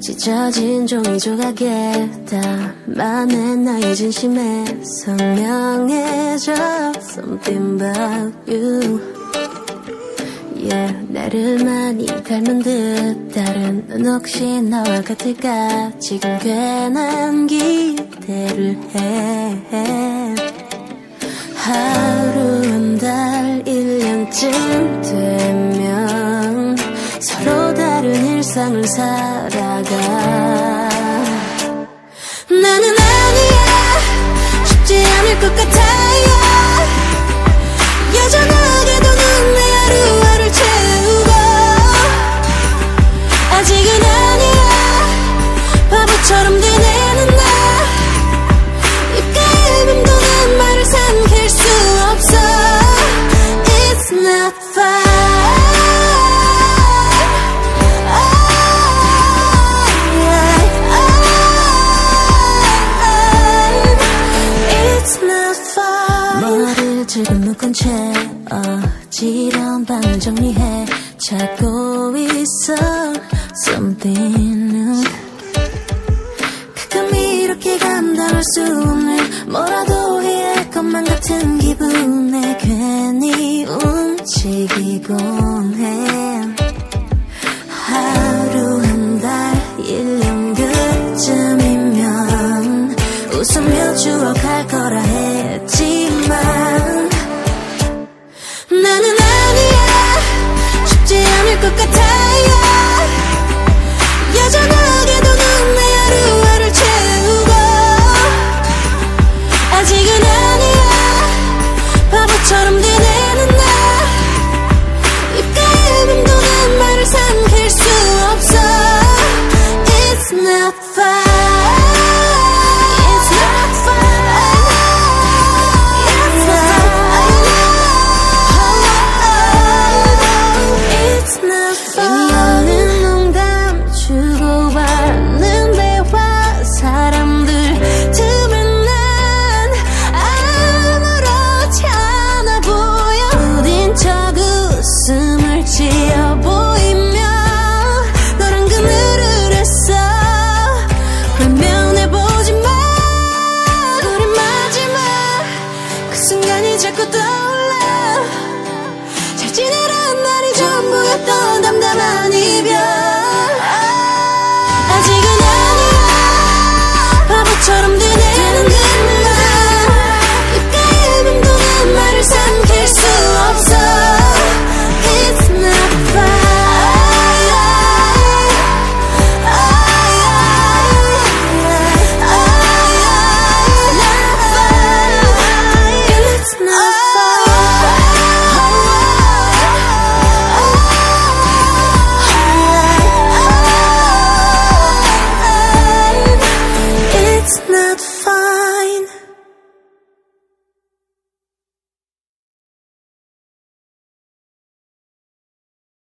찢어진 종이 조각에 담아낸 나의 진심에 선명해져. Something about you. Yeah, 나를 많이 닮은 듯. 다른 넌 혹시 나와 같을까? 지금 괜한 기대를 해. 하루 한 달, 1년쯤 되 일상을 살아가. 나는 아니야. 쉽지 않을 것 같아 지금 묶은 채 어지러운 밤을 정리해. 찾고 있어. Something new 가끔 이렇게 감당할 수 없는 뭐라도 해야 할 것만 같은 기분에 괜히 움직이곤 해. 하루 한 달, 1년 그쯤이면 웃으며 추억할 거라 쉽지 тебя.